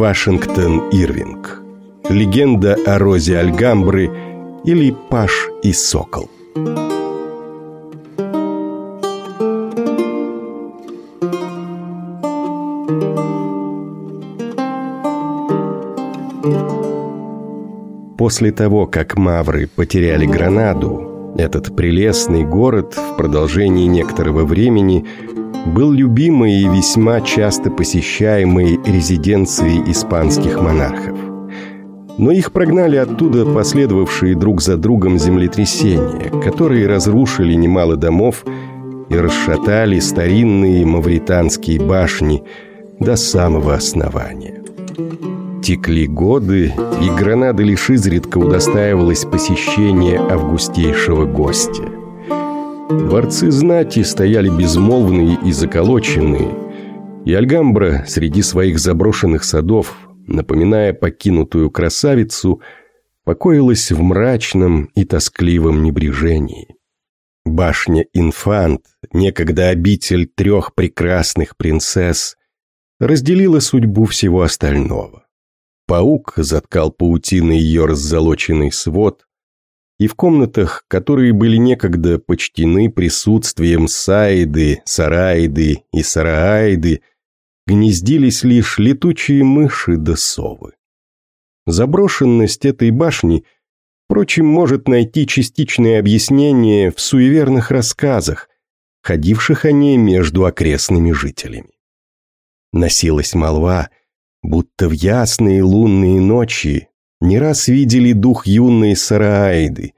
Вашингтон Ирвинг. Легенда о Розе Альгамбры или Паш и Сокол. После того, как мавры потеряли Гранаду, этот прелестный город в продолжении некоторого времени был любимой и весьма часто посещаемой резиденцией испанских монархов. Но их прогнали оттуда последовавшие друг за другом землетрясения, которые разрушили немало домов и расшатали старинные мавританские башни до самого основания. Текли годы, и Гранада лишь изредка удостаивалась посещения августейшего гостя. Дворцы знати стояли безмолвные и заколоченные, и Альгамбра среди своих заброшенных садов, напоминая покинутую красавицу, покоилась в мрачном и тоскливом небрежении. Башня Инфант, некогда обитель трех прекрасных принцесс, разделила судьбу всего остального. Паук заткал паутиной ее раззолоченный свод, и в комнатах, которые были некогда почтены присутствием Саиды, Сараиды и Сарааиды, гнездились лишь летучие мыши да совы. Заброшенность этой башни, впрочем, может найти частичное объяснение в суеверных рассказах, ходивших о ней между окрестными жителями. Носилась молва, будто в ясные лунные ночи не раз видели дух юной Сарааиды,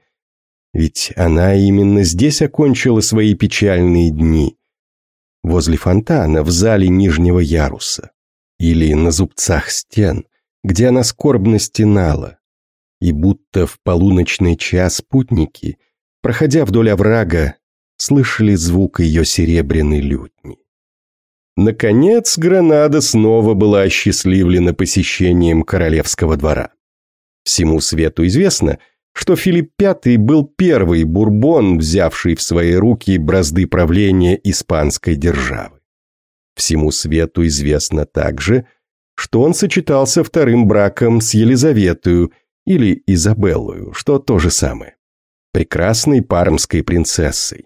ведь она именно здесь окончила свои печальные дни, возле фонтана в зале нижнего яруса, или на зубцах стен, где она скорбно стенала, и будто в полуночный час путники, проходя вдоль оврага, слышали звук ее серебряной лютни. Наконец, Гранада снова была осчастливлена посещением королевского двора. Всему свету известно, что Филипп V был первый бурбон, взявший в свои руки бразды правления испанской державы. Всему свету известно также, что он сочетался вторым браком с Елизаветою или Изабеллою, что то же самое, прекрасной пармской принцессой.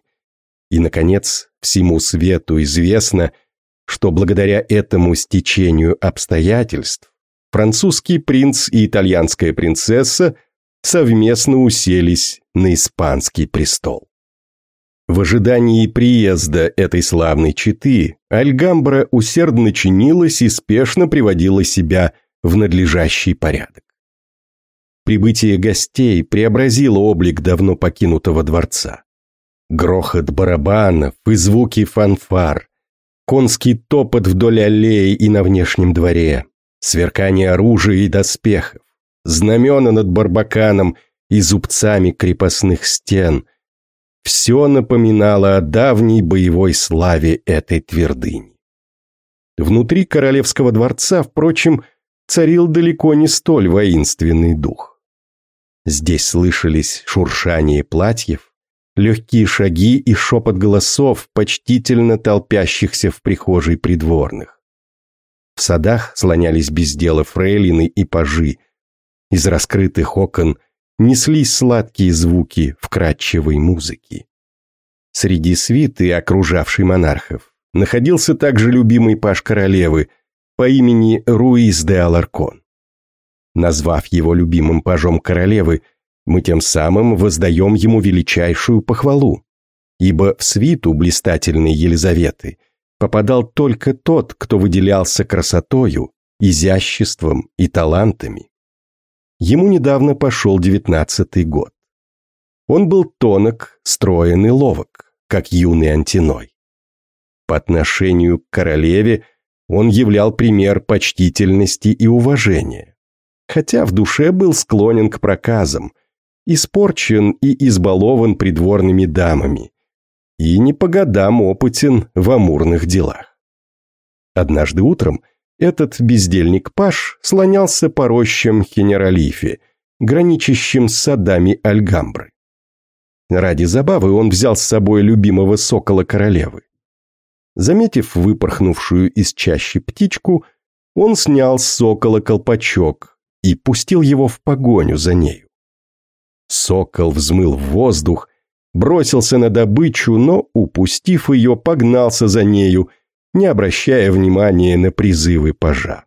И, наконец, всему свету известно – что благодаря этому стечению обстоятельств французский принц и итальянская принцесса совместно уселись на испанский престол. В ожидании приезда этой славной четы Альгамбра усердно чинилась и спешно приводила себя в надлежащий порядок. Прибытие гостей преобразило облик давно покинутого дворца. Грохот барабанов и звуки фанфар, конский топот вдоль аллеи и на внешнем дворе, сверкание оружия и доспехов, знамена над барбаканом и зубцами крепостных стен. Все напоминало о давней боевой славе этой твердыни. Внутри королевского дворца, впрочем, царил далеко не столь воинственный дух. Здесь слышались шуршание платьев, легкие шаги и шепот голосов, почтительно толпящихся в прихожей придворных. В садах слонялись без дела фрейлины и пажи. Из раскрытых окон неслись сладкие звуки вкрадчивой музыки. Среди свиты, окружавшей монархов, находился также любимый паж королевы по имени Руис де Аларкон. Назвав его любимым пажом королевы, мы тем самым воздаем ему величайшую похвалу, ибо в свиту блистательной Елизаветы попадал только тот, кто выделялся красотою, изяществом и талантами. Ему недавно пошел девятнадцатый год. Он был тонок, строен и ловок, как юный антиной. По отношению к королеве он являл пример почтительности и уважения, хотя в душе был склонен к проказам – испорчен и избалован придворными дамами и не по годам опытен в амурных делах. Однажды утром этот бездельник Паш слонялся по рощам Хенералифе, граничащим с садами Альгамбры. Ради забавы он взял с собой любимого сокола королевы. Заметив выпорхнувшую из чащи птичку, он снял с сокола колпачок и пустил его в погоню за нею. Сокол взмыл в воздух, бросился на добычу, но, упустив ее, погнался за нею, не обращая внимания на призывы пажа.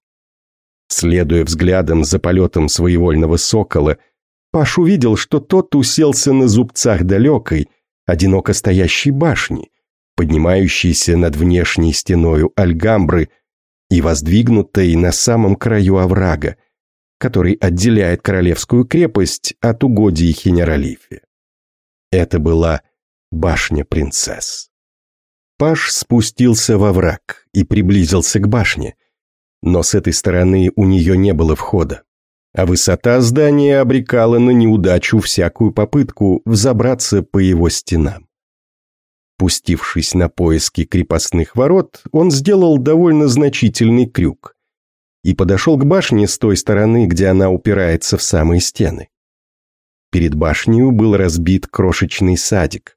Следуя взглядом за полетом своевольного сокола, Паш увидел, что тот уселся на зубцах далекой, одиноко стоящей башни, поднимающейся над внешней стеною Альгамбры и воздвигнутой на самом краю оврага, который отделяет королевскую крепость от угодий Хенералифе. Это была башня принцесс. Паш спустился во враг и приблизился к башне, но с этой стороны у нее не было входа, а высота здания обрекала на неудачу всякую попытку взобраться по его стенам. Пустившись на поиски крепостных ворот, он сделал довольно значительный крюк и подошел к башне с той стороны, где она упирается в самые стены. Перед башней был разбит крошечный садик,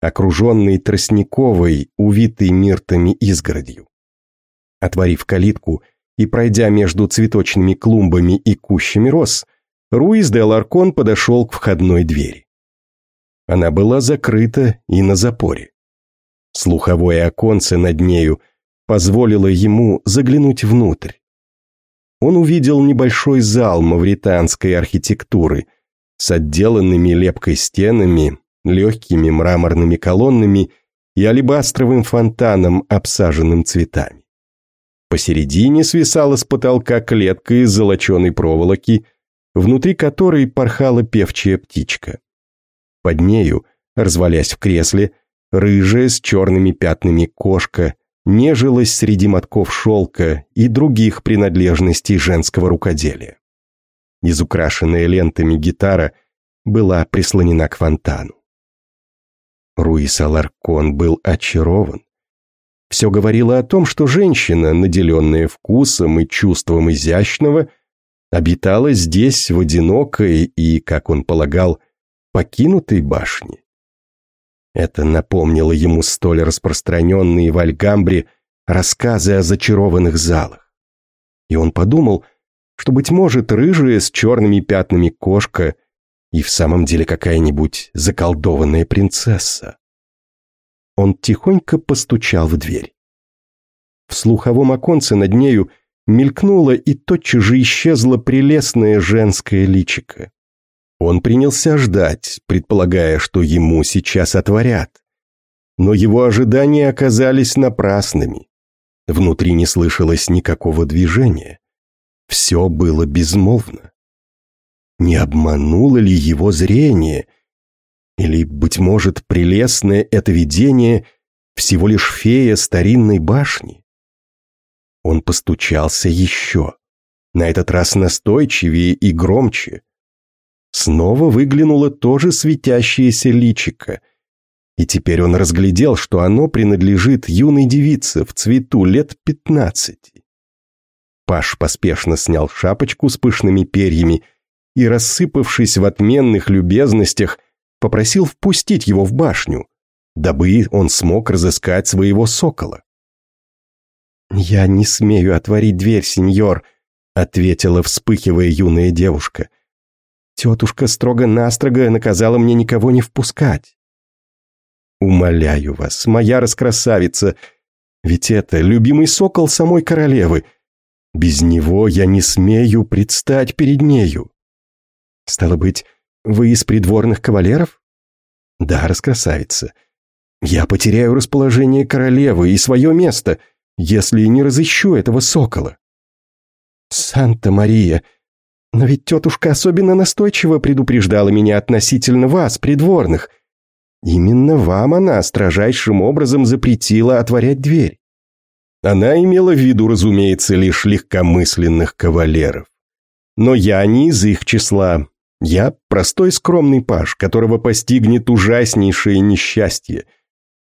окруженный тростниковой, увитой миртами изгородью. Отворив калитку и пройдя между цветочными клумбами и кущами роз, Руиз де Ларкон подошел к входной двери. Она была закрыта и на запоре. Слуховое оконце над нею позволило ему заглянуть внутрь. Он увидел небольшой зал мавританской архитектуры – с отделанными лепкой стенами, легкими мраморными колоннами и алебастровым фонтаном, обсаженным цветами. Посередине свисала с потолка клетка из золоченой проволоки, внутри которой порхала певчая птичка. Под нею, развалясь в кресле, рыжая с черными пятнами кошка нежилась среди мотков шелка и других принадлежностей женского рукоделия. Изукрашенная лентами гитара была прислонена к фонтану. Руис Аларкон был очарован. Все говорило о том, что женщина, наделенная вкусом и чувством изящного, обитала здесь в одинокой и, как он полагал, покинутой башне. Это напомнило ему столь распространенные в Альгамбре рассказы о зачарованных залах. И он подумал, что, быть может, рыжая с черными пятнами кошка и в самом деле какая-нибудь заколдованная принцесса. Он тихонько постучал в дверь. В слуховом оконце над нею мелькнуло и тотчас же исчезло прелестное женское личико. Он принялся ждать, предполагая, что ему сейчас отворят. Но его ожидания оказались напрасными. Внутри не слышалось никакого движения. Все было безмолвно. Не обмануло ли его зрение? Или, быть может, прелестное это видение всего лишь фея старинной башни? Он постучался еще, на этот раз настойчивее и громче. Снова выглянуло тоже светящееся личико, и теперь он разглядел, что оно принадлежит юной девице в цвету лет пятнадцати. Паш поспешно снял шапочку с пышными перьями и, рассыпавшись в отменных любезностях, попросил впустить его в башню, дабы он смог разыскать своего сокола. «Я не смею отворить дверь, сеньор», — ответила, вспыхивая юная девушка. «Тетушка строго-настрого наказала мне никого не впускать». «Умоляю вас, моя раскрасавица, ведь это любимый сокол самой королевы», — без него я не смею предстать перед нею. Стало быть, вы из придворных кавалеров? Да, раскрасавица. Я потеряю расположение королевы и свое место, если не разыщу этого сокола. Санта-Мария, но ведь тетушка особенно настойчиво предупреждала меня относительно вас, придворных. Именно вам она строжайшим образом запретила отворять дверь. Она имела в виду, разумеется, лишь легкомысленных кавалеров. Но я не из их числа. Я простой скромный паж, которого постигнет ужаснейшее несчастье,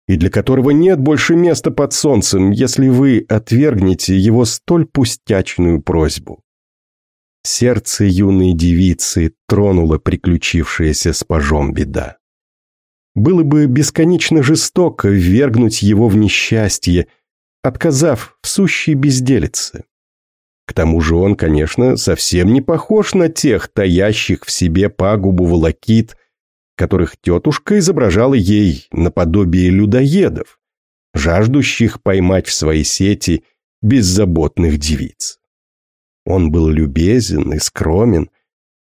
и для которого нет больше места под солнцем, если вы отвергнете его столь пустячную просьбу. Сердце юной девицы тронуло приключившаяся с пажом беда. Было бы бесконечно жестоко ввергнуть его в несчастье, отказав в сущей безделице. К тому же он, конечно, совсем не похож на тех таящих в себе пагубу волокит, которых тетушка изображала ей наподобие людоедов, жаждущих поймать в свои сети беззаботных девиц. Он был любезен и скромен,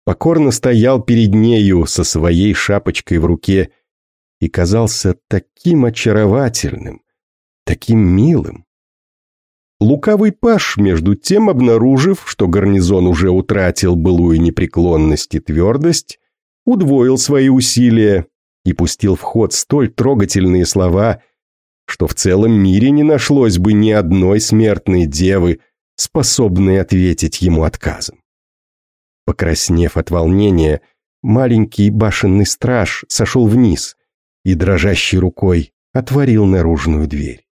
покорно стоял перед нею со своей шапочкой в руке и казался таким очаровательным, таким милым. Лукавый паш, между тем, обнаружив, что гарнизон уже утратил былую непреклонность и твердость, удвоил свои усилия и пустил в ход столь трогательные слова, что в целом мире не нашлось бы ни одной смертной девы, способной ответить ему отказом. Покраснев от волнения, маленький башенный страж сошел вниз и дрожащей рукой отворил наружную дверь.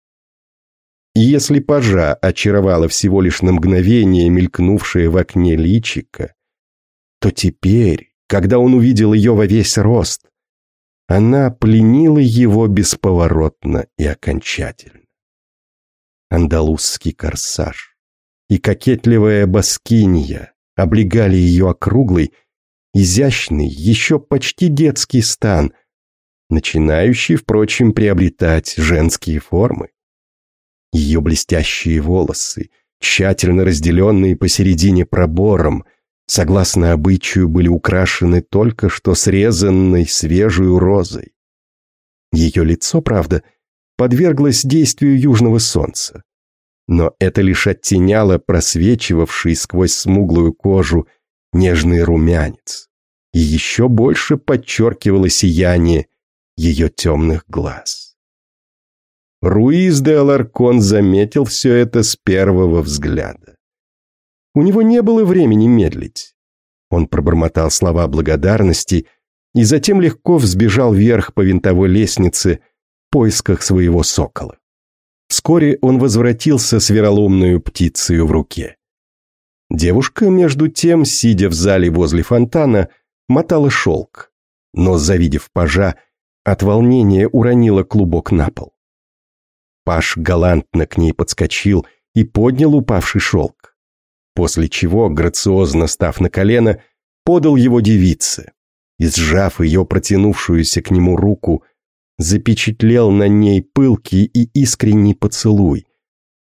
Если пажа очаровала всего лишь на мгновение мелькнувшее в окне личика, то теперь, когда он увидел ее во весь рост, она пленила его бесповоротно и окончательно. Андалузский корсаж и кокетливая баскинья облегали ее округлый, изящный, еще почти детский стан, начинающий, впрочем, приобретать женские формы. Ее блестящие волосы, тщательно разделенные посередине пробором, согласно обычаю, были украшены только что срезанной свежей розой. Ее лицо, правда, подверглось действию южного солнца. Но это лишь оттеняло просвечивавший сквозь смуглую кожу нежный румянец и еще больше подчеркивало сияние ее темных глаз. Руиз де Аларкон заметил все это с первого взгляда. У него не было времени медлить. Он пробормотал слова благодарности и затем легко взбежал вверх по винтовой лестнице в поисках своего сокола. Вскоре он возвратился с вероломной птицей в руке. Девушка, между тем, сидя в зале возле фонтана, мотала шелк, но, завидев пажа, от волнения уронила клубок на пол. Паш галантно к ней подскочил и поднял упавший шелк. После чего, грациозно став на колено, подал его девице и, сжав ее протянувшуюся к нему руку, запечатлел на ней пылкий и искренний поцелуй.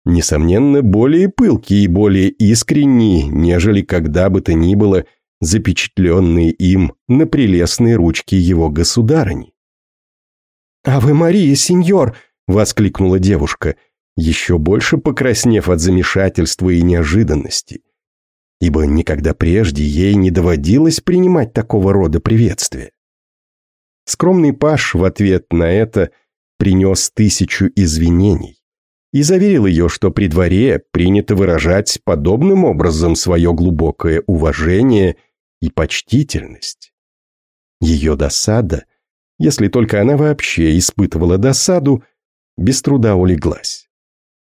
Несомненно, более пылкий и более искренний, нежели когда бы то ни было запечатленные им на прелестной ручке его государыни. «А вы, Мария, сеньор!» — воскликнула девушка, еще больше покраснев от замешательства и неожиданности, ибо никогда прежде ей не доводилось принимать такого рода приветствия. Скромный Паш в ответ на это принес тысячу извинений и заверил ее, что при дворе принято выражать подобным образом свое глубокое уважение и почтительность. Ее досада, если только она вообще испытывала досаду, без труда улеглась.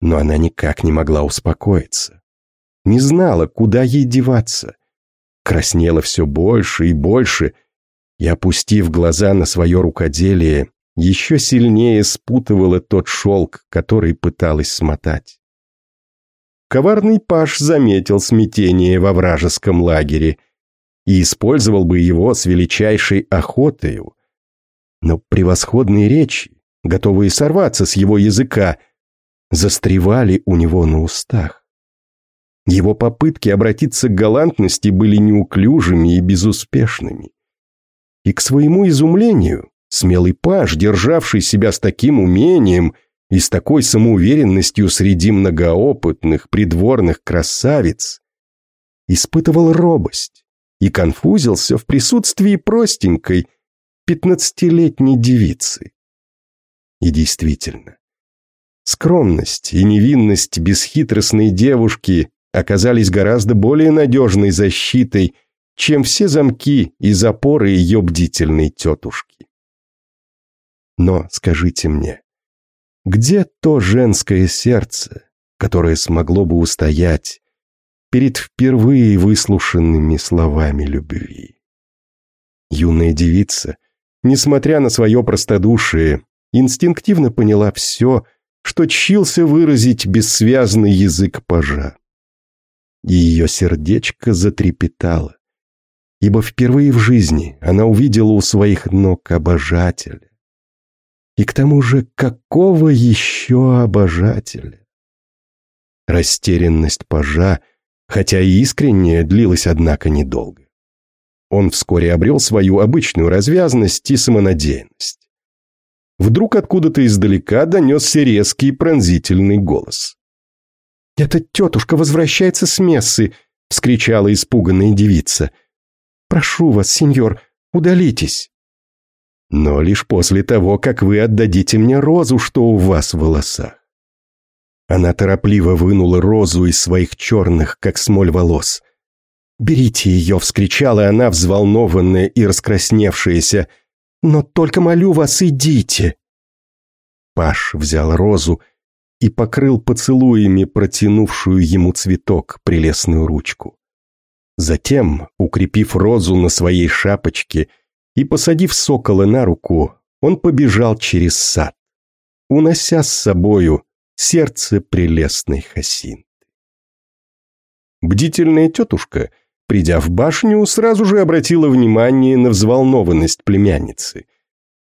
Но она никак не могла успокоиться. Не знала, куда ей деваться. Краснела все больше и больше, и, опустив глаза на свое рукоделие, еще сильнее спутывала тот шелк, который пыталась смотать. Коварный паш заметил смятение во вражеском лагере и использовал бы его с величайшей охотою. Но превосходные речи, готовые сорваться с его языка, застревали у него на устах. Его попытки обратиться к галантности были неуклюжими и безуспешными. И к своему изумлению, смелый паж, державший себя с таким умением и с такой самоуверенностью среди многоопытных придворных красавиц, испытывал робость и конфузился в присутствии простенькой пятнадцатилетней девицы. И действительно, скромность и невинность бесхитростной девушки оказались гораздо более надежной защитой, чем все замки и запоры ее бдительной тетушки. Но скажите мне, где то женское сердце, которое смогло бы устоять перед впервые выслушанными словами любви? Юная девица, несмотря на свое простодушие, инстинктивно поняла все, что чился выразить бессвязный язык пажа. Ее сердечко затрепетало, ибо впервые в жизни она увидела у своих ног обожателя. И к тому же, какого еще обожателя? Растерянность пажа, хотя и искренняя, длилась, однако, недолго. Он вскоре обрел свою обычную развязность и самонадеянность. Вдруг откуда-то издалека донесся резкий пронзительный голос. «Эта тетушка возвращается с мессы!» — вскричала испуганная девица. «Прошу вас, сеньор, удалитесь!» «Но лишь после того, как вы отдадите мне розу, что у вас в волосах». Она торопливо вынула розу из своих черных, как смоль волос. «Берите ее!» — вскричала она, взволнованная и раскрасневшаяся. «Но только молю вас, идите!» Паш взял розу и покрыл поцелуями протянувшую ему цветок, прелестную ручку. Затем, укрепив розу на своей шапочке и посадив сокола на руку, он побежал через сад, унося с собою сердце прелестной Хасинты. Бдительная тетушка, придя в башню, сразу же обратила внимание на взволнованность племянницы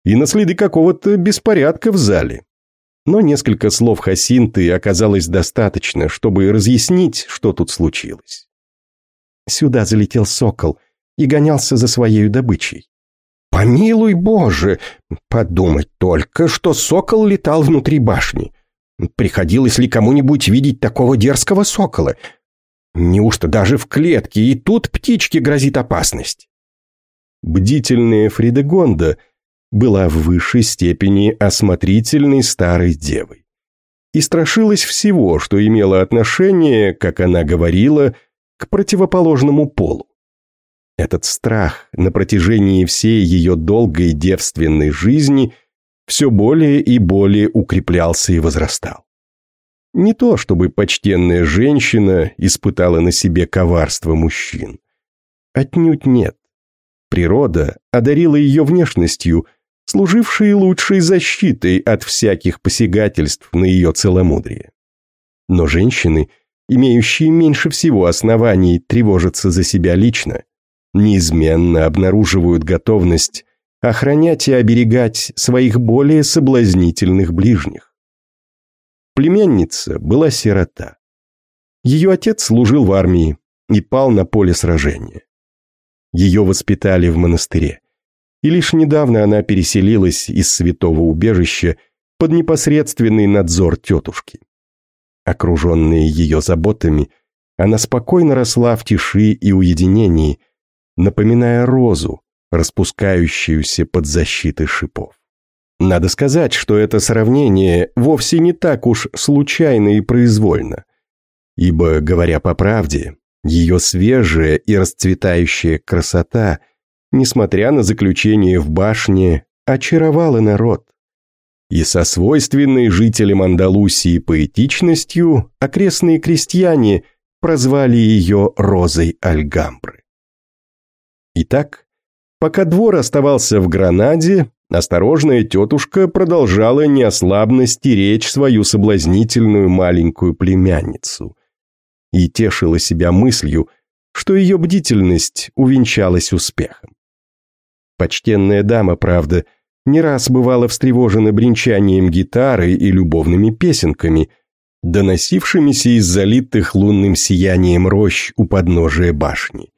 и на следы какого-то беспорядка в зале. Но несколько слов Хасинты оказалось достаточно, чтобы разъяснить, что тут случилось. Сюда залетел сокол и гонялся за своей добычей. «Помилуй Боже! Подумать только, что сокол летал внутри башни. Приходилось ли кому-нибудь видеть такого дерзкого сокола? Неужто даже в клетке и тут птичке грозит опасность? Бдительная Фридегонда была в высшей степени осмотрительной старой девой и страшилась всего, что имело отношение, как она говорила, к противоположному полу. Этот страх на протяжении всей ее долгой девственной жизни все более и более укреплялся и возрастал. Не то, чтобы почтенная женщина испытала на себе коварство мужчин. Отнюдь нет. Природа одарила ее внешностью, служившей лучшей защитой от всяких посягательств на ее целомудрие. Но женщины, имеющие меньше всего оснований тревожиться за себя лично, неизменно обнаруживают готовность охранять и оберегать своих более соблазнительных ближних. Племянница была сирота. Ее отец служил в армии и пал на поле сражения. Ее воспитали в монастыре, и лишь недавно она переселилась из святого убежища под непосредственный надзор тетушки. Окруженная ее заботами, она спокойно росла в тиши и уединении, напоминая розу, распускающуюся под защитой шипов. Надо сказать, что это сравнение вовсе не так уж случайно и произвольно, ибо, говоря по правде, ее свежая и расцветающая красота, несмотря на заключение в башне, очаровала народ. И со свойственной жителям Андалусии поэтичностью окрестные крестьяне прозвали ее Розой Альгамбры. Итак, Пока двор оставался в Гранаде, осторожная тетушка продолжала неослабно стеречь свою соблазнительную маленькую племянницу и тешила себя мыслью, что ее бдительность увенчалась успехом. Почтенная дама, правда, не раз бывала встревожена бренчанием гитары и любовными песенками, доносившимися из залитых лунным сиянием рощ у подножия башни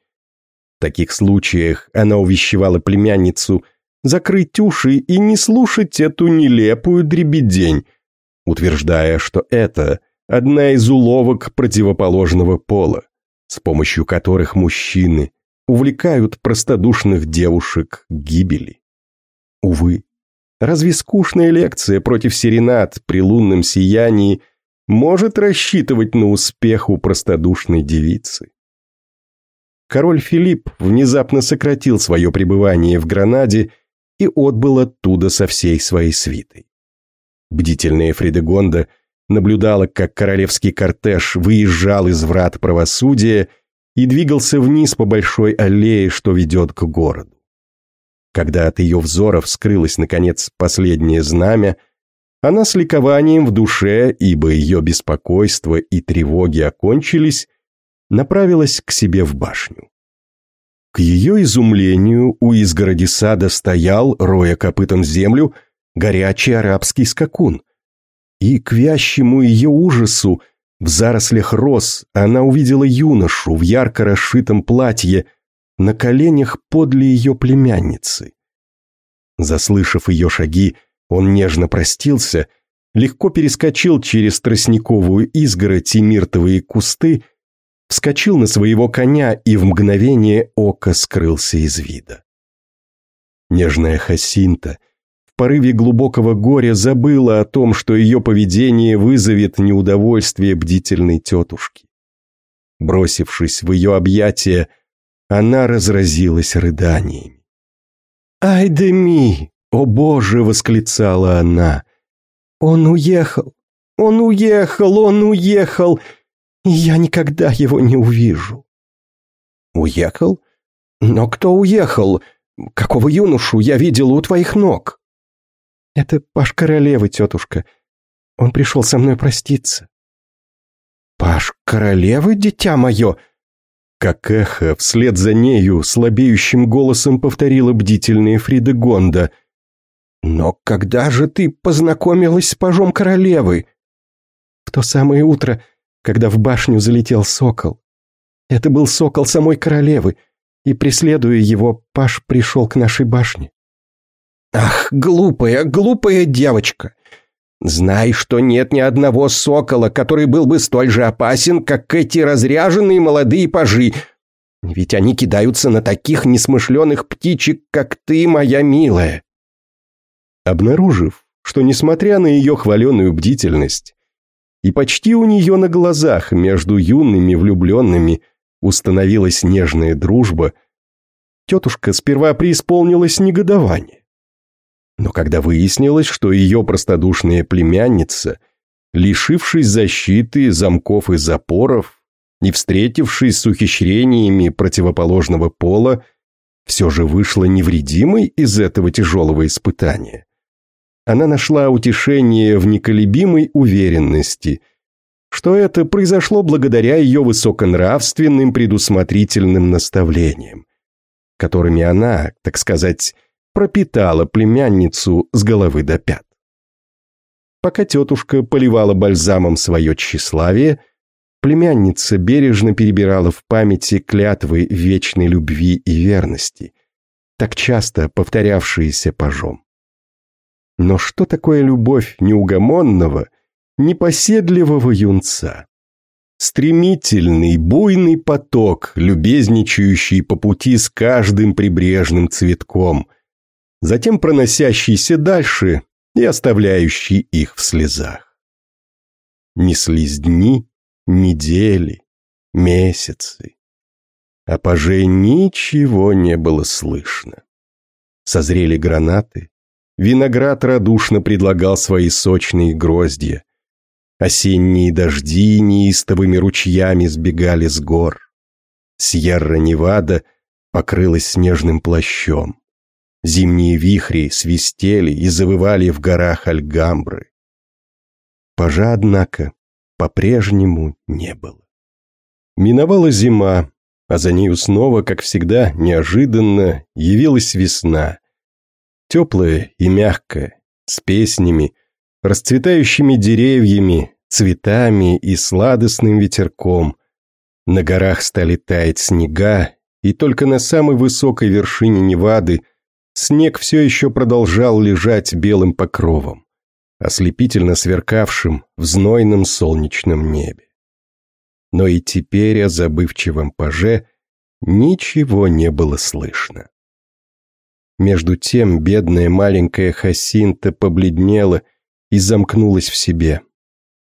таких случаях она увещевала племянницу закрыть уши и не слушать эту нелепую дребедень, утверждая, что это одна из уловок противоположного пола, с помощью которых мужчины увлекают простодушных девушек к гибели. Увы, разве скучная лекция против серенад при лунном сиянии может рассчитывать на успех у простодушной девицы? король Филипп внезапно сократил свое пребывание в Гранаде и отбыл оттуда со всей своей свитой. Бдительная Фридегонда наблюдала, как королевский кортеж выезжал из врат правосудия и двигался вниз по большой аллее, что ведет к городу. Когда от ее взоров скрылось, наконец, последнее знамя, она с ликованием в душе, ибо ее беспокойство и тревоги окончились, направилась к себе в башню. К ее изумлению у изгороди сада стоял, роя копытом землю, горячий арабский скакун. И к вящему ее ужасу в зарослях роз она увидела юношу в ярко расшитом платье на коленях подле ее племянницы. Заслышав ее шаги, он нежно простился, легко перескочил через тростниковую изгородь и миртовые кусты, вскочил на своего коня и в мгновение ока скрылся из вида. Нежная Хасинта в порыве глубокого горя забыла о том, что ее поведение вызовет неудовольствие бдительной тетушки. Бросившись в ее объятия, она разразилась рыданиями. «Ай да ми! «О боже!» — восклицала она. «Он уехал! Он уехал! Он уехал! Я никогда его не увижу!» «Уехал? Но кто уехал? Какого юношу я видела у твоих ног?» «Это Паш Королевы, тетушка. Он пришел со мной проститься». «Паш Королевы, дитя мое?» Как эхо, вслед за нею слабеющим голосом повторила бдительная Фрида Гонда — «Но когда же ты познакомилась с пажом королевы?» «В то самое утро, когда в башню залетел сокол. Это был сокол самой королевы, и, преследуя его, паж пришел к нашей башне». «Ах, глупая, глупая девочка! Знай, что нет ни одного сокола, который был бы столь же опасен, как эти разряженные молодые пажи, ведь они кидаются на таких несмышленых птичек, как ты, моя милая. Обнаружив, что несмотря на ее хваленую бдительность, и почти у нее на глазах между юными влюбленными установилась нежная дружба, тетушка сперва преисполнилась негодование. Но когда выяснилось, что ее простодушная племянница, лишившись защиты, замков и запоров, не встретившись с ухищрениями противоположного пола, все же вышла невредимой из этого тяжелого испытания, она нашла утешение в неколебимой уверенности, что это произошло благодаря ее высоконравственным предусмотрительным наставлениям, которыми она, так сказать, пропитала племянницу с головы до пят. Пока тетушка поливала бальзамом свое тщеславие, племянница бережно перебирала в памяти клятвы вечной любви и верности, так часто повторявшиеся пажом. Но что такое любовь неугомонного, непоседливого юнца? Стремительный, буйный поток, любезничающий по пути с каждым прибрежным цветком, затем проносящийся дальше и оставляющий их в слезах. Неслись дни, недели, месяцы. А пожей ничего не было слышно. Созрели гранаты, Виноград радушно предлагал свои сочные гроздья. Осенние дожди неистовыми ручьями сбегали с гор. Сьерра-Невада покрылась снежным плащом. Зимние вихри свистели и завывали в горах Альгамбры. Пожа, однако, по-прежнему не было. Миновала зима, а за нею снова, как всегда, неожиданно явилась весна, Теплое и мягкое, с песнями, расцветающими деревьями, цветами и сладостным ветерком. На горах стали таять снега, и только на самой высокой вершине Невады снег все еще продолжал лежать белым покровом, ослепительно сверкавшим в знойном солнечном небе. Но и теперь о забывчивом паже ничего не было слышно. Между тем бедная маленькая Хасинта побледнела и замкнулась в себе.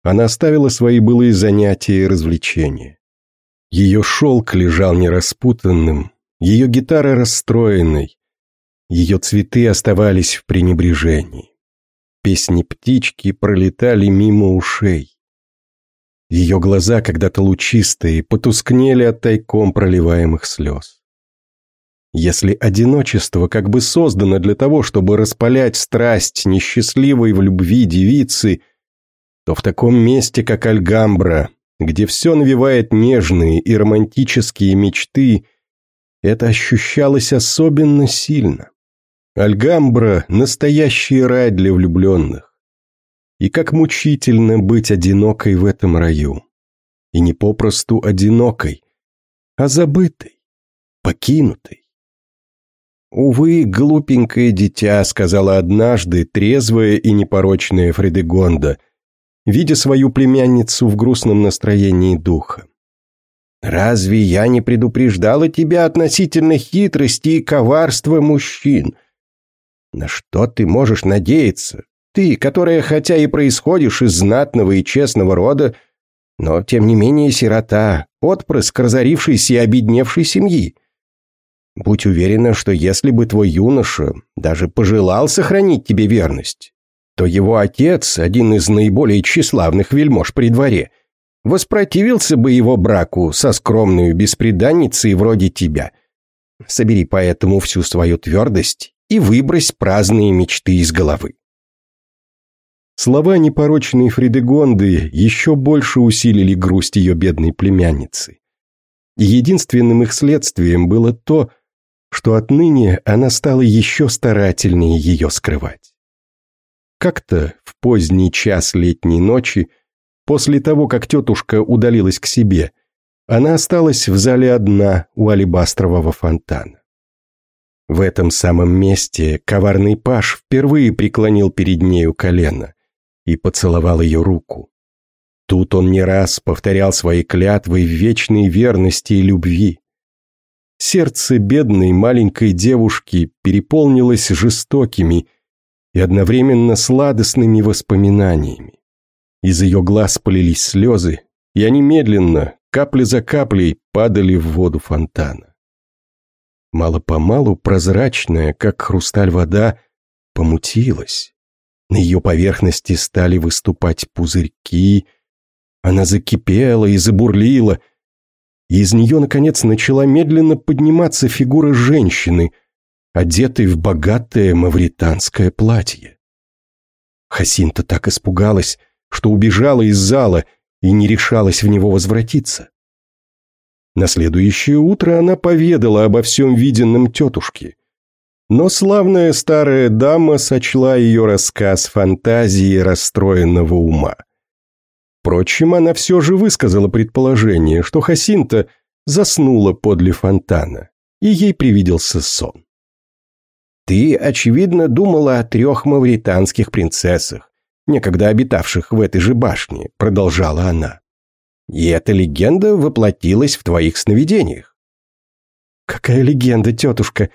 Она оставила свои былые занятия и развлечения. Ее шелк лежал нераспутанным, ее гитара расстроенной, ее цветы оставались в пренебрежении. Песни птички пролетали мимо ушей. Ее глаза, когда-то лучистые, потускнели от тайком проливаемых слез. Если одиночество как бы создано для того, чтобы распалять страсть несчастливой в любви девицы, то в таком месте, как Альгамбра, где все навевает нежные и романтические мечты, это ощущалось особенно сильно. Альгамбра – настоящий рай для влюбленных. И как мучительно быть одинокой в этом раю. И не попросту одинокой, а забытой, покинутой. «Увы, глупенькое дитя», — сказала однажды трезвая и непорочная Фредегонда, видя свою племянницу в грустном настроении духа. «Разве я не предупреждала тебя относительно хитрости и коварства мужчин? На что ты можешь надеяться? Ты, которая хотя и происходишь из знатного и честного рода, но, тем не менее, сирота, отпрыск разорившейся и обедневшей семьи. Будь уверена, что если бы твой юноша даже пожелал сохранить тебе верность, то его отец, один из наиболее тщеславных вельмож при дворе, воспротивился бы его браку со скромной беспреданницей вроде тебя. Собери поэтому всю свою твердость и выбрось праздные мечты из головы. Слова непорочной Фридегонды еще больше усилили грусть ее бедной племянницы. Единственным их следствием было то, что отныне она стала еще старательнее ее скрывать. Как-то в поздний час летней ночи, после того, как тетушка удалилась к себе, она осталась в зале одна у алебастрового фонтана. В этом самом месте коварный паш впервые преклонил перед нею колено и поцеловал ее руку. Тут он не раз повторял свои клятвы в вечной верности и любви. Сердце бедной маленькой девушки переполнилось жестокими и одновременно сладостными воспоминаниями. Из ее глаз полились слезы, и они медленно, капля за каплей, падали в воду фонтана. Мало-помалу прозрачная, как хрусталь вода, помутилась. На ее поверхности стали выступать пузырьки. Она закипела и забурлила. И из нее, наконец, начала медленно подниматься фигура женщины, одетой в богатое мавританское платье. Хасинта так испугалась, что убежала из зала и не решалась в него возвратиться. На следующее утро она поведала обо всем виденном тетушке. Но славная старая дама сочла ее рассказ фантазии расстроенного ума. Впрочем, она все же высказала предположение, что Хасинта заснула подле фонтана, и ей привиделся сон. «Ты, очевидно, думала о трех мавританских принцессах, некогда обитавших в этой же башне», — продолжала она. «И эта легенда воплотилась в твоих сновидениях». «Какая легенда, тетушка?»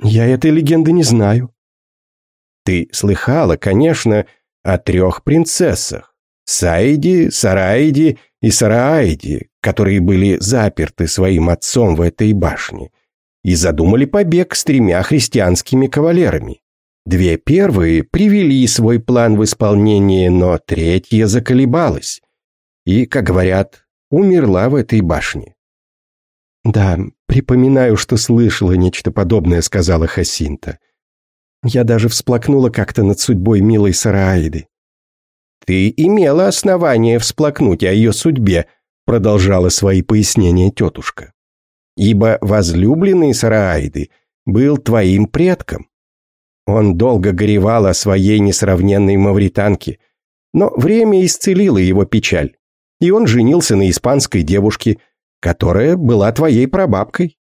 Я этой легенды не знаю. Ты слыхала, конечно, о трех принцессах. Саиди, Сараиди и Сарааиди, которые были заперты своим отцом в этой башне и задумали побег с тремя христианскими кавалерами. Две первые привели свой план в исполнение, но третья заколебалась и, как говорят, умерла в этой башне. «Да, припоминаю, что слышала нечто подобное», — сказала Хасинта. «Я даже всплакнула как-то над судьбой милой Сарааиды». «Ты имела основание всплакнуть о ее судьбе», — продолжала свои пояснения тетушка. «Ибо возлюбленный Сарааиды был твоим предком. Он долго горевал о своей несравненной мавританке, но время исцелило его печаль, и он женился на испанской девушке, которая была твоей прабабкой».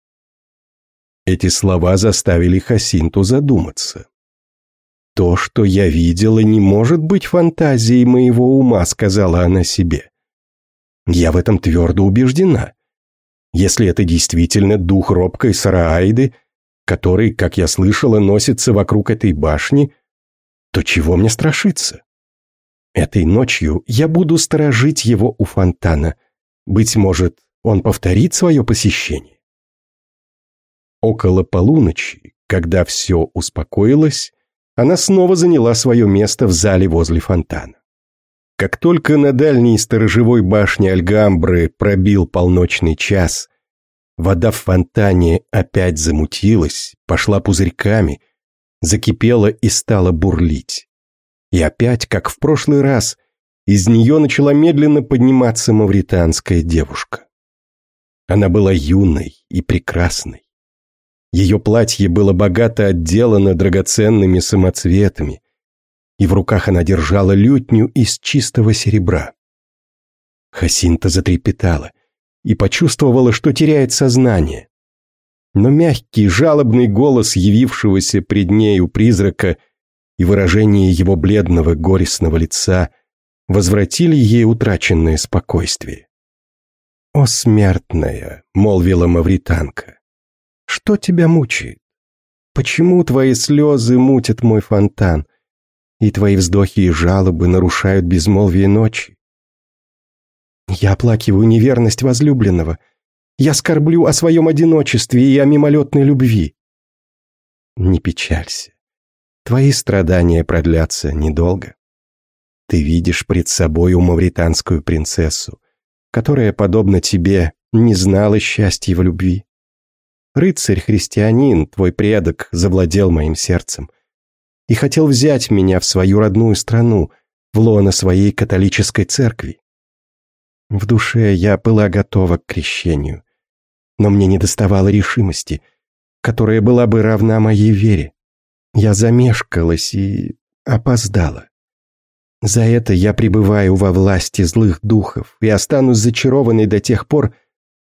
Эти слова заставили Хасинту задуматься. «То, что я видела, не может быть фантазией моего ума», — сказала она себе. «Я в этом твердо убеждена. Если это действительно дух робкой Сарааиды, который, как я слышала, носится вокруг этой башни, то чего мне страшиться? Этой ночью я буду сторожить его у фонтана. Быть может, он повторит свое посещение. Около полуночи, когда все успокоилось, она снова заняла свое место в зале возле фонтана. Как только на дальней сторожевой башне Альгамбры пробил полночный час, Вода в фонтане опять замутилась, пошла пузырьками, закипела и стала бурлить. И опять, как в прошлый раз, из нее начала медленно подниматься мавританская девушка. Она была юной и прекрасной. Ее платье было богато отделано драгоценными самоцветами, и в руках она держала лютню из чистого серебра. Хасинта затрепетала и почувствовала, что теряет сознание. Но мягкий, жалобный голос явившегося пред нею призрака и выражение его бледного, горестного лица возвратили ей утраченное спокойствие. «О, смертная!» — молвила мавританка. «Что тебя мучает? Почему твои слезы мутят мой фонтан, и твои вздохи и жалобы нарушают безмолвие ночи? Я оплакиваю неверность возлюбленного. Я скорблю о своем одиночестве и о мимолетной любви. Не печалься. Твои страдания продлятся недолго. Ты видишь пред собою мавританскую принцессу, которая, подобно тебе, не знала счастья в любви. Рыцарь-христианин, твой предок, завладел моим сердцем и хотел взять меня в свою родную страну, в лоно своей католической церкви. В душе я была готова к крещению, но мне не доставало решимости, которая была бы равна моей вере. Я замешкалась и опоздала. За это я пребываю во власти злых духов и останусь зачарованной до тех пор,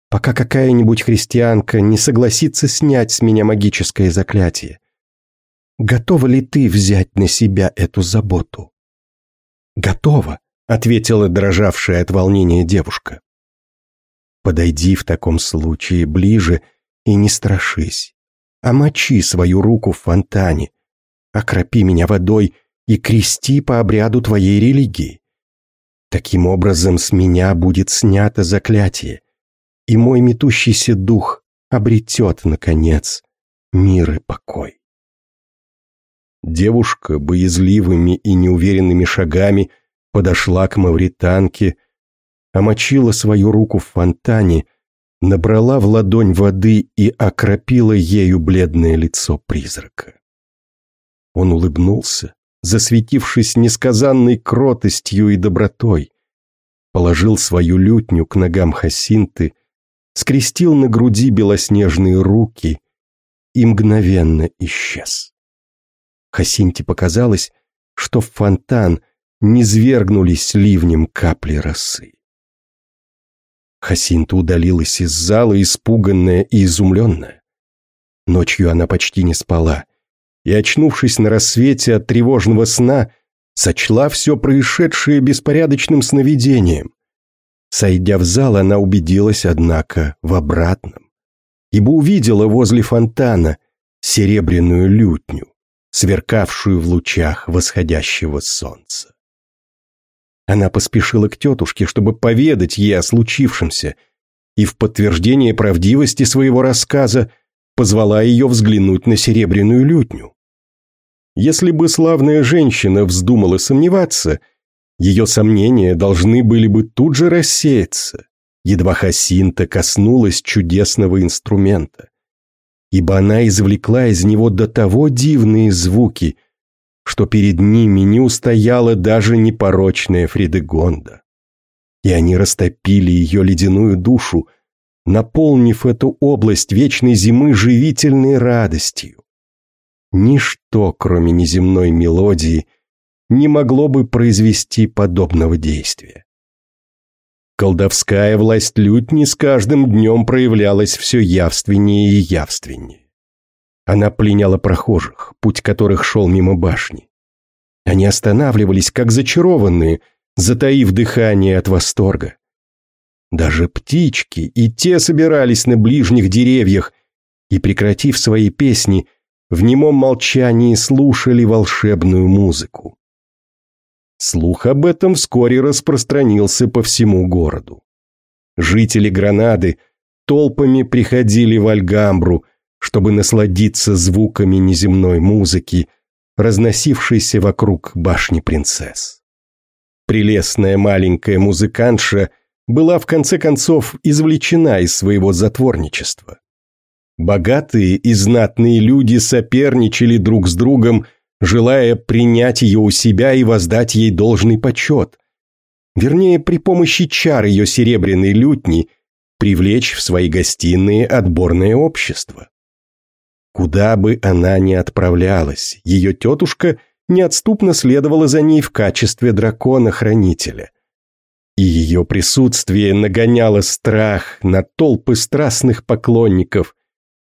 пока какая-нибудь христианка не согласится снять с меня магическое заклятие. Готова ли ты взять на себя эту заботу? Готова, ответила дрожавшая от волнения девушка. Подойди в таком случае ближе и не страшись. Омочи свою руку в фонтане, окропи меня водой и крести по обряду твоей религии. Таким образом с меня будет снято заклятие, и мой метущийся дух обретет, наконец, мир и покой. Девушка боязливыми и неуверенными шагами подошла к мавританке, омочила свою руку в фонтане, набрала в ладонь воды и окропила ею бледное лицо призрака. Он улыбнулся, засветившись несказанной кротостью и добротой, положил свою лютню к ногам Хасинты, скрестил на груди белоснежные руки и мгновенно исчез. Хасинте показалось, что в фонтан не свергнулись ливнем капли росы. Хасинта удалилась из зала, испуганная и изумленная. Ночью она почти не спала, и, очнувшись на рассвете от тревожного сна, сочла все происшедшее беспорядочным сновидением. Сойдя в зал, она убедилась, однако, в обратном, ибо увидела возле фонтана серебряную лютню, сверкавшую в лучах восходящего солнца. Она поспешила к тетушке, чтобы поведать ей о случившемся, и в подтверждение правдивости своего рассказа позвала ее взглянуть на серебряную лютню. Если бы славная женщина вздумала сомневаться, ее сомнения должны были бы тут же рассеяться, едва Хасинта коснулась чудесного инструмента, ибо она извлекла из него до того дивные звуки – что перед ними не устояла даже непорочная Фридегонда. И они растопили ее ледяную душу, наполнив эту область вечной зимы живительной радостью. Ничто, кроме неземной мелодии, не могло бы произвести подобного действия. Колдовская власть лютни с каждым днем проявлялась все явственнее и явственнее. Она пленяла прохожих, путь которых шел мимо башни. Они останавливались, как зачарованные, затаив дыхание от восторга. Даже птички и те собирались на ближних деревьях и, прекратив свои песни, в немом молчании слушали волшебную музыку. Слух об этом вскоре распространился по всему городу. Жители Гранады толпами приходили в Альгамбру, чтобы насладиться звуками неземной музыки, разносившейся вокруг башни принцесс. Прелестная маленькая музыкантша была в конце концов извлечена из своего затворничества. Богатые и знатные люди соперничали друг с другом, желая принять ее у себя и воздать ей должный почет. Вернее, при помощи чар ее серебряной лютни привлечь в свои гостиные отборное общество. Куда бы она ни отправлялась, ее тетушка неотступно следовала за ней в качестве дракона-хранителя. И ее присутствие нагоняло страх на толпы страстных поклонников,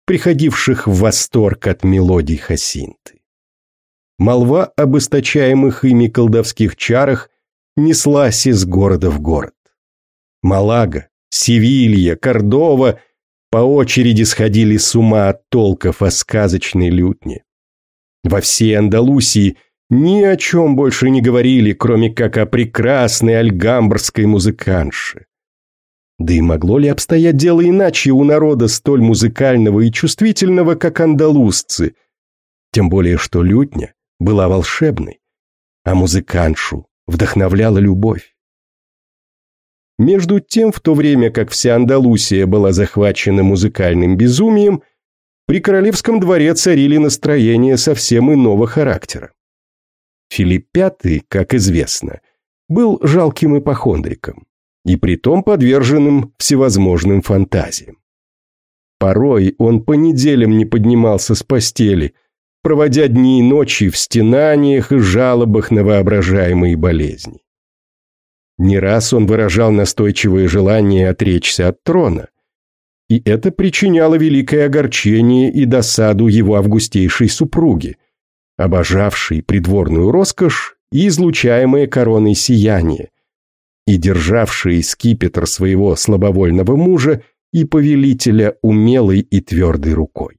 приходивших в восторг от мелодий Хасинты. Молва об источаемых ими колдовских чарах неслась из города в город. Малага, Севилья, Кордова по очереди сходили с ума от толков о сказочной лютне. Во всей Андалусии ни о чем больше не говорили, кроме как о прекрасной альгамбрской музыканше. Да и могло ли обстоять дело иначе у народа столь музыкального и чувствительного, как андалузцы? Тем более, что лютня была волшебной, а музыканшу вдохновляла любовь. Между тем, в то время как вся Андалусия была захвачена музыкальным безумием, при королевском дворе царили настроения совсем иного характера. Филипп V, как известно, был жалким ипохондриком и притом подверженным всевозможным фантазиям. Порой он по неделям не поднимался с постели, проводя дни и ночи в стенаниях и жалобах на воображаемые болезни. Не раз он выражал настойчивое желание отречься от трона, и это причиняло великое огорчение и досаду его августейшей супруге, обожавшей придворную роскошь и излучаемое короной сияние, и державший скипетр своего слабовольного мужа и повелителя умелой и твердой рукой.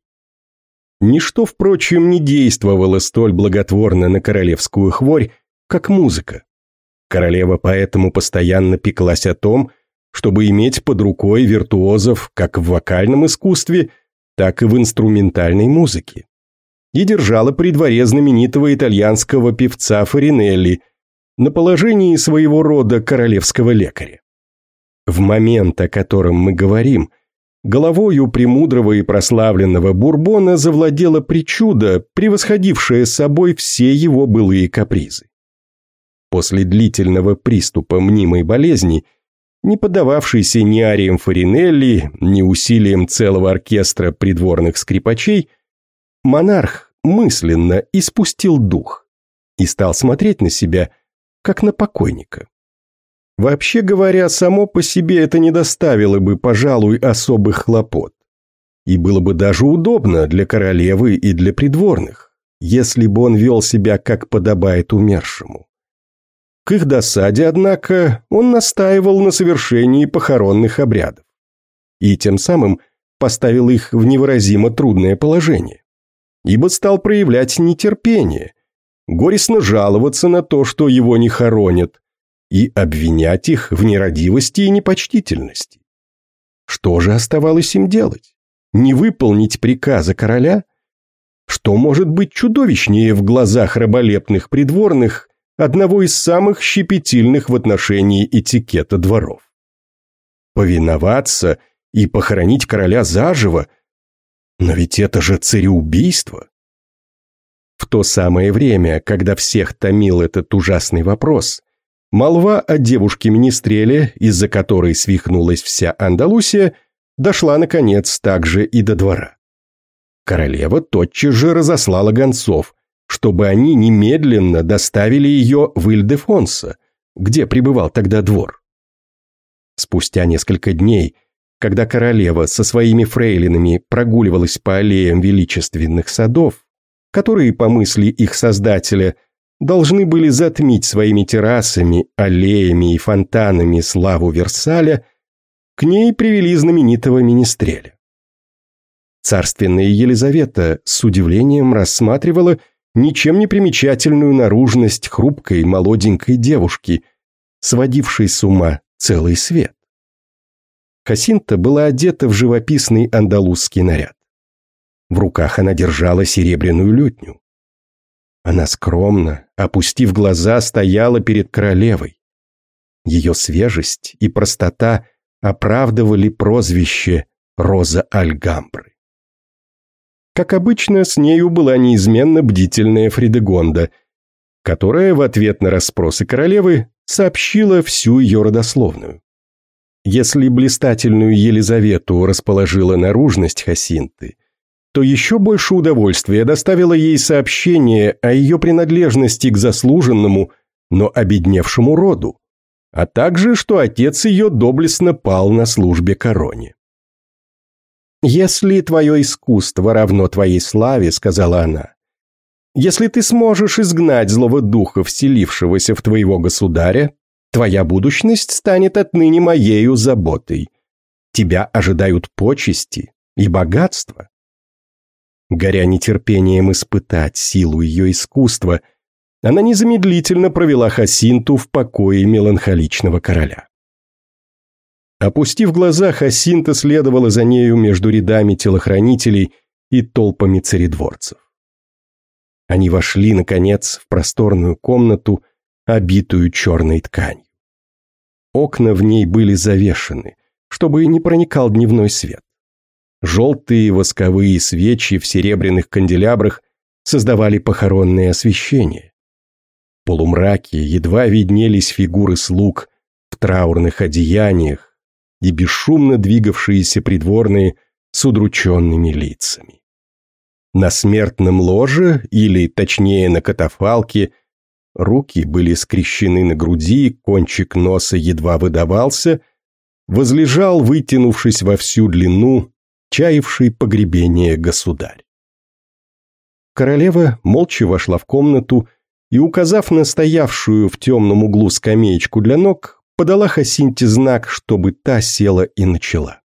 Ничто, впрочем, не действовало столь благотворно на королевскую хворь, как музыка. Королева поэтому постоянно пеклась о том, чтобы иметь под рукой виртуозов как в вокальном искусстве, так и в инструментальной музыке. И держала при дворе знаменитого итальянского певца Фаринелли, на положении своего рода королевского лекаря. В момент, о котором мы говорим, головою премудрого и прославленного Бурбона завладела причуда, превосходившая собой все его былые капризы. После длительного приступа мнимой болезни, не поддававшейся ни ариям Фаринелли, ни усилиям целого оркестра придворных скрипачей, монарх мысленно испустил дух и стал смотреть на себя – как на покойника. Вообще говоря, само по себе это не доставило бы, пожалуй, особых хлопот. И было бы даже удобно для королевы и для придворных, если бы он вел себя, как подобает умершему. К их досаде, однако, он настаивал на совершении похоронных обрядов. И тем самым поставил их в невыразимо трудное положение. Ибо стал проявлять нетерпение, горестно жаловаться на то, что его не хоронят, и обвинять их в нерадивости и непочтительности. Что же оставалось им делать? Не выполнить приказа короля? Что может быть чудовищнее в глазах раболепных придворных одного из самых щепетильных в отношении этикета дворов? Повиноваться и похоронить короля заживо? Но ведь это же цареубийство. В то самое время, когда всех томил этот ужасный вопрос, молва о девушке-министреле, из-за которой свихнулась вся Андалусия, дошла, наконец, также и до двора. Королева тотчас же разослала гонцов, чтобы они немедленно доставили ее в Ильдефонсо, где пребывал тогда двор. Спустя несколько дней, когда королева со своими фрейлинами прогуливалась по аллеям величественных садов, которые, по мысли их создателя, должны были затмить своими террасами, аллеями и фонтанами славу Версаля, к ней привели знаменитого министреля. Царственная Елизавета с удивлением рассматривала ничем не примечательную наружность хрупкой молоденькой девушки, сводившей с ума целый свет. Хасинта была одета в живописный андалузский наряд. В руках она держала серебряную лютню. Она скромно, опустив глаза, стояла перед королевой. Ее свежесть и простота оправдывали прозвище «Роза Альгамбры». Как обычно, с нею была неизменно бдительная Фридегонда, которая в ответ на расспросы королевы сообщила всю ее родословную. Если блистательную Елизавету расположила наружность Хасинты, то еще больше удовольствия доставило ей сообщение о ее принадлежности к заслуженному, но обедневшему роду, а также, что отец ее доблестно пал на службе короне. «Если твое искусство равно твоей славе», — сказала она, «если ты сможешь изгнать злого духа, вселившегося в твоего государя, твоя будущность станет отныне моею заботой. Тебя ожидают почести и богатство». Горя нетерпением испытать силу ее искусства, она незамедлительно провела Хасинту в покое меланхоличного короля. Опустив глаза, Хасинта следовала за нею между рядами телохранителей и толпами царедворцев. Они вошли, наконец, в просторную комнату, обитую черной тканью. Окна в ней были завешены, чтобы не проникал дневной свет. Желтые восковые свечи в серебряных канделябрах создавали похоронное освещение. В полумраке едва виднелись фигуры слуг в траурных одеяниях, и бесшумно двигавшиеся придворные с удрученными лицами. На смертном ложе, или точнее на катафалке, руки были скрещены на груди, кончик носа едва выдавался, возлежал, вытянувшись во всю длину, чаявший погребение государь. Королева молча вошла в комнату и, указав на стоявшую в темном углу скамеечку для ног, подала Хасинте знак, чтобы та села и начала.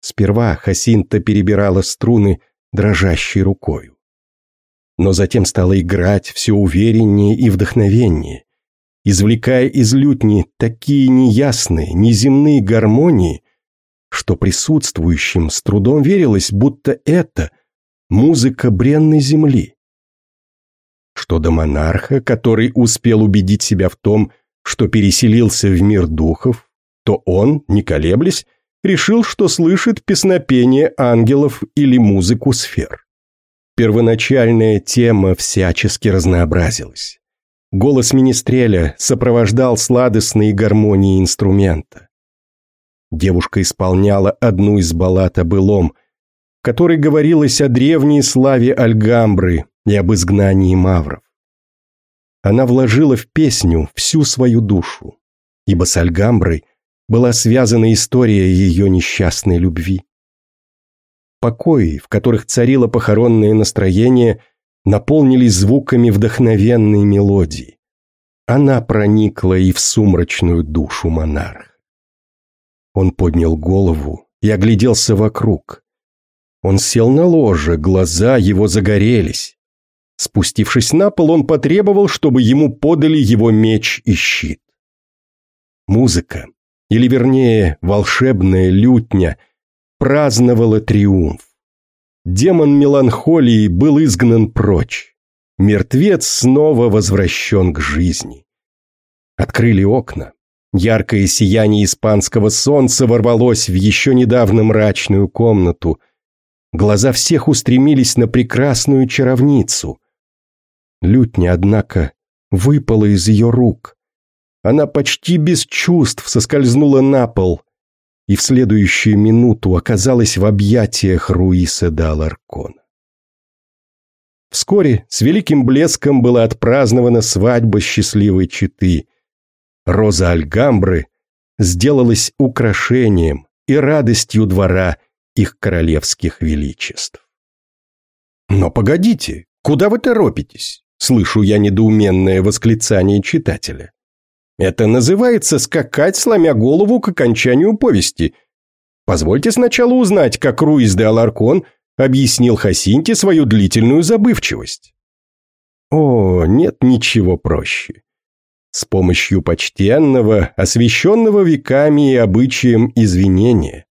Сперва Хасинта перебирала струны дрожащей рукою. Но затем стала играть все увереннее и вдохновеннее, извлекая из лютни такие неясные, неземные гармонии, что присутствующим с трудом верилось, будто это музыка бренной земли. Что до монарха, который успел убедить себя в том, что переселился в мир духов, то он, не колеблясь, решил, что слышит песнопение ангелов или музыку сфер. Первоначальная тема всячески разнообразилась. Голос министреля сопровождал сладостные гармонии инструмента. Девушка исполняла одну из баллад о былом, в которой говорилось о древней славе Альгамбры и об изгнании мавров. Она вложила в песню всю свою душу, ибо с Альгамброй была связана история ее несчастной любви. Покои, в которых царило похоронное настроение, наполнились звуками вдохновенной мелодии. Она проникла и в сумрачную душу монарха. Он поднял голову и огляделся вокруг. Он сел на ложе, глаза его загорелись. Спустившись на пол, он потребовал, чтобы ему подали его меч и щит. Музыка, или вернее, волшебная лютня, праздновала триумф. Демон меланхолии был изгнан прочь. Мертвец снова возвращен к жизни. Открыли окна. Яркое сияние испанского солнца ворвалось в еще недавно мрачную комнату. Глаза всех устремились на прекрасную чаровницу, Лютня, однако, выпала из ее рук. Она почти без чувств соскользнула на пол и в следующую минуту оказалась в объятиях Руиса де Аларкона. Вскоре с великим блеском была отпразднована свадьба счастливой четы. Роза Альгамбры сделалась украшением и радостью двора их королевских величеств. «Но погодите, куда вы торопитесь? Слышу я недоуменное восклицание читателя. Это называется скакать, сломя голову к окончанию повести. Позвольте сначала узнать, как Руиз де Аларкон объяснил Хасинте свою длительную забывчивость. О, нет ничего проще. С помощью почтенного, освященного веками и обычаем извинения.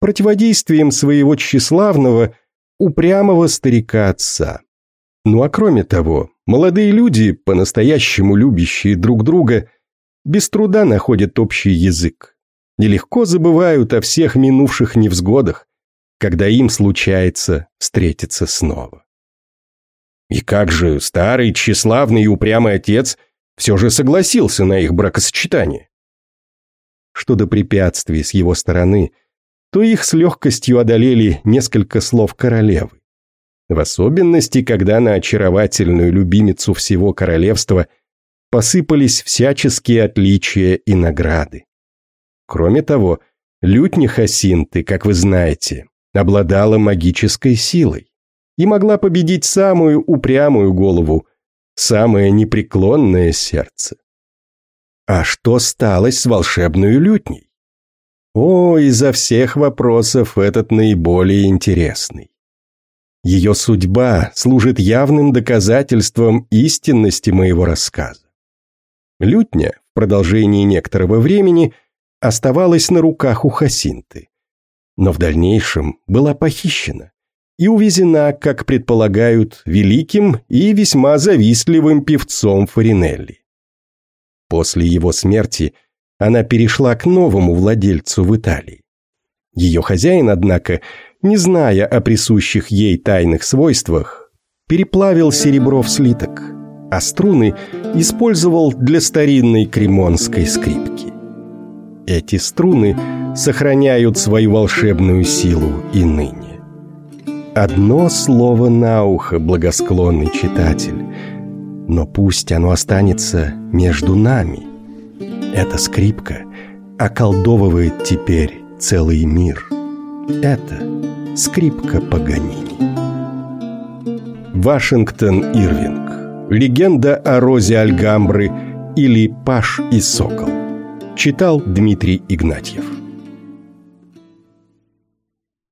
Противодействием своего тщеславного, упрямого старика-отца. Ну а кроме того, молодые люди, по-настоящему любящие друг друга, без труда находят общий язык, нелегко забывают о всех минувших невзгодах, когда им случается встретиться снова. И как же старый, тщеславный и упрямый отец все же согласился на их бракосочетание? Что до препятствий с его стороны, то их с легкостью одолели несколько слов королевы. В особенности, когда на очаровательную любимицу всего королевства посыпались всяческие отличия и награды. Кроме того, лютня Хасинты, как вы знаете, обладала магической силой и могла победить самую упрямую голову, самое непреклонное сердце. А что стало с волшебной лютней? О, изо всех вопросов этот наиболее интересный. Ее судьба служит явным доказательством истинности моего рассказа. Лютня в продолжении некоторого времени оставалась на руках у Хасинты, но в дальнейшем была похищена и увезена, как предполагают, великим и весьма завистливым певцом Фаринелли. После его смерти она перешла к новому владельцу в Италии. Ее хозяин, однако, не зная о присущих ей тайных свойствах, переплавил серебро в слиток, а струны использовал для старинной кремонской скрипки. Эти струны сохраняют свою волшебную силу и ныне. Одно слово на ухо, благосклонный читатель, но пусть оно останется между нами. Эта скрипка околдовывает теперь целый мир. Это скрипка Паганини. Вашингтон Ирвинг. Легенда о Розе Альгамбры или Паш и Сокол. Читал Дмитрий Игнатьев.